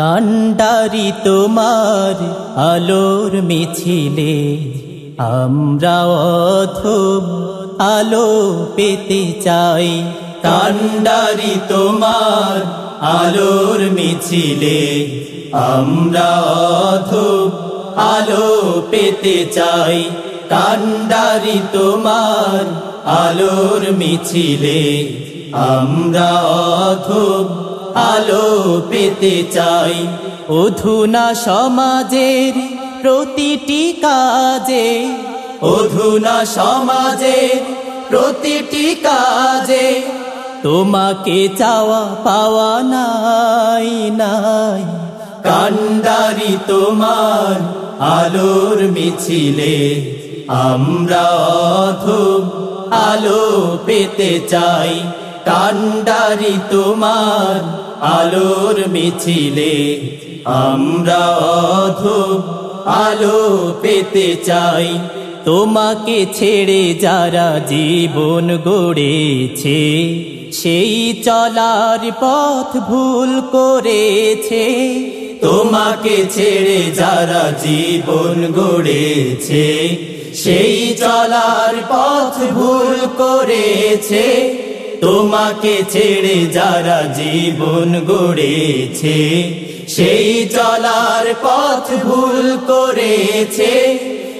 কান্ডারি তোমার আলোর মিছিলে। আমরা অথম আলো পেতে চাই। কান্ডারি তোমার আলোর মিছিলে। আমরা অথম আলো পেতে চাই। কান্ডারি তোমার আলোর মিছিলে। আমরা অথম আলো পেতে চাই। অধুনা সমাজের প্রতিটি কাজে, অধুনা সমাজের প্রতিটি কাজে। তোমাকে চাওয়া পাওয়া নাই নাই। কান্ডারি তোমার আলোর মিছিলে, আমরা অধম আলো পেতে চাই। কান্ডারি তোমার আলোর মিছিলে আমরা অধম আলো পেতে চাই। তোমাকে ছেড়ে যারা জীবন গড়েছে, সেই চলার পথ ভুল করেছে। তোমাকে ছেড়ে যারা জীবন গড়েছে, সেই চলার পথ ভুল করেছে। তোমাকে ছেড়ে যারা জীবন গড়েছে, সেই চলার পথ ভুল করেছে।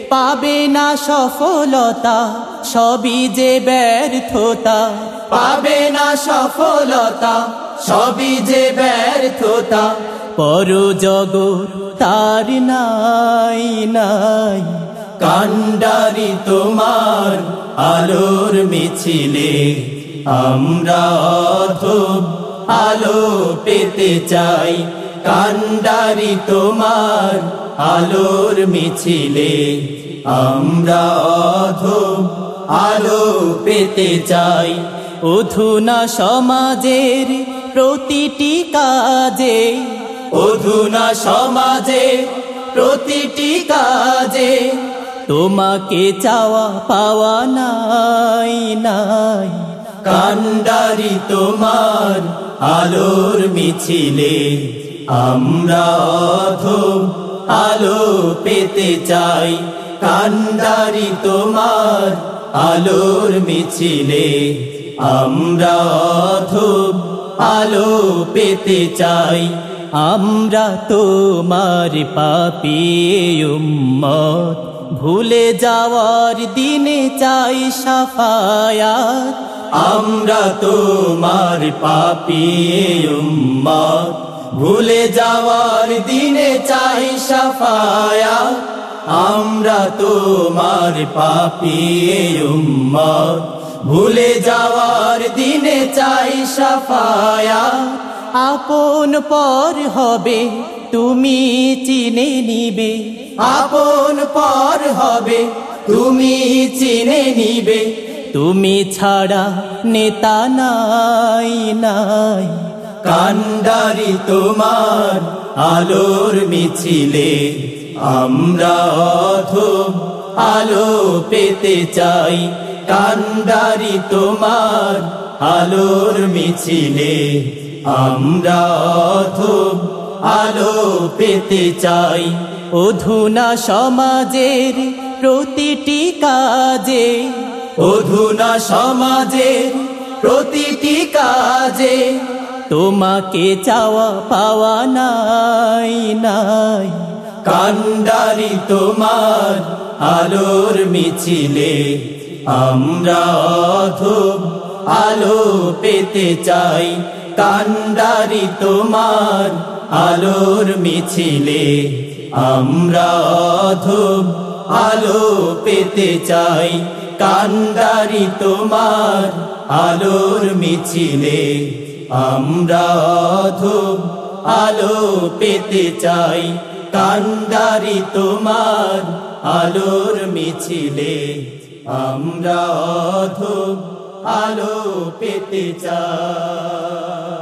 পাবে না সফলতা, সবই যে ব্যর্থতা। পাবে না সফলতা, সবই যে ব্যর্থতা। পর জগৎ তার নাই নাই। কান্ডারি তোমার আলোর মিছিলে আমরা অধম আলো পেতে চাই। কান্ডারি তোমার আলোর মিছিলে। আমরা অধম আলো পেতে চাই। অধুনা সমাজের প্রতিটি কাজে। অধুনা সমাজে প্রতিটি কাজে। তোমাকে চাওয়া পাওয়া নাই নাই। কান্ডারি তোমার আলোর মিছিলে। আমরা অধম আলো পেতে চাই। কান্ডারি তোমার আলোর মিছিলে। আমরা অধম আলো পেতে চাই। আমরা তোমার পাপি উম্মত। ভুলে যাওয়ার দিনে চাই সাফায়াত। আমরা তোমার পাপি উম্মত। ভুলে যাওয়ার দিনে চাই সাফায়া। আমরা তোমার পাপি উম্মত। ভুলে যাওয়ার দিনে চাই সাফায়া। আপন পর হবে, তুমি চিনে নিবে। আপন পর হবে, তুমি চিনে নিবে। তুমি ছাড়া নেতা নাই নাই। কান্ডারি তোমার আলোর মিছিলে। আমরা অধম আলো পেতে চাই। কান্ডারি তোমার আলোর মিছিলে। আমরা অধম আলো পেতে চাই। অধুনা সমাজের প্রতিটি কাজে। অধুনা সমাজে, প্রতিটি কাজে তোমাকে চাওয়া পাওয়া নাই নাই। কান্ডারি তোমার আলোর মিছিলে, আমরা অধম আলো পেতে চাই। কান্ডারি তোমার আলোর মিছিলে, আমরা অধম আলো পেতে চাই। কান্ডারি তোমার আলোর মিছিলে। আমরা আলো পেতে চাই কান্ডারি তোমার আলোর মিছিলে। আমরা আলো পেতে চাই।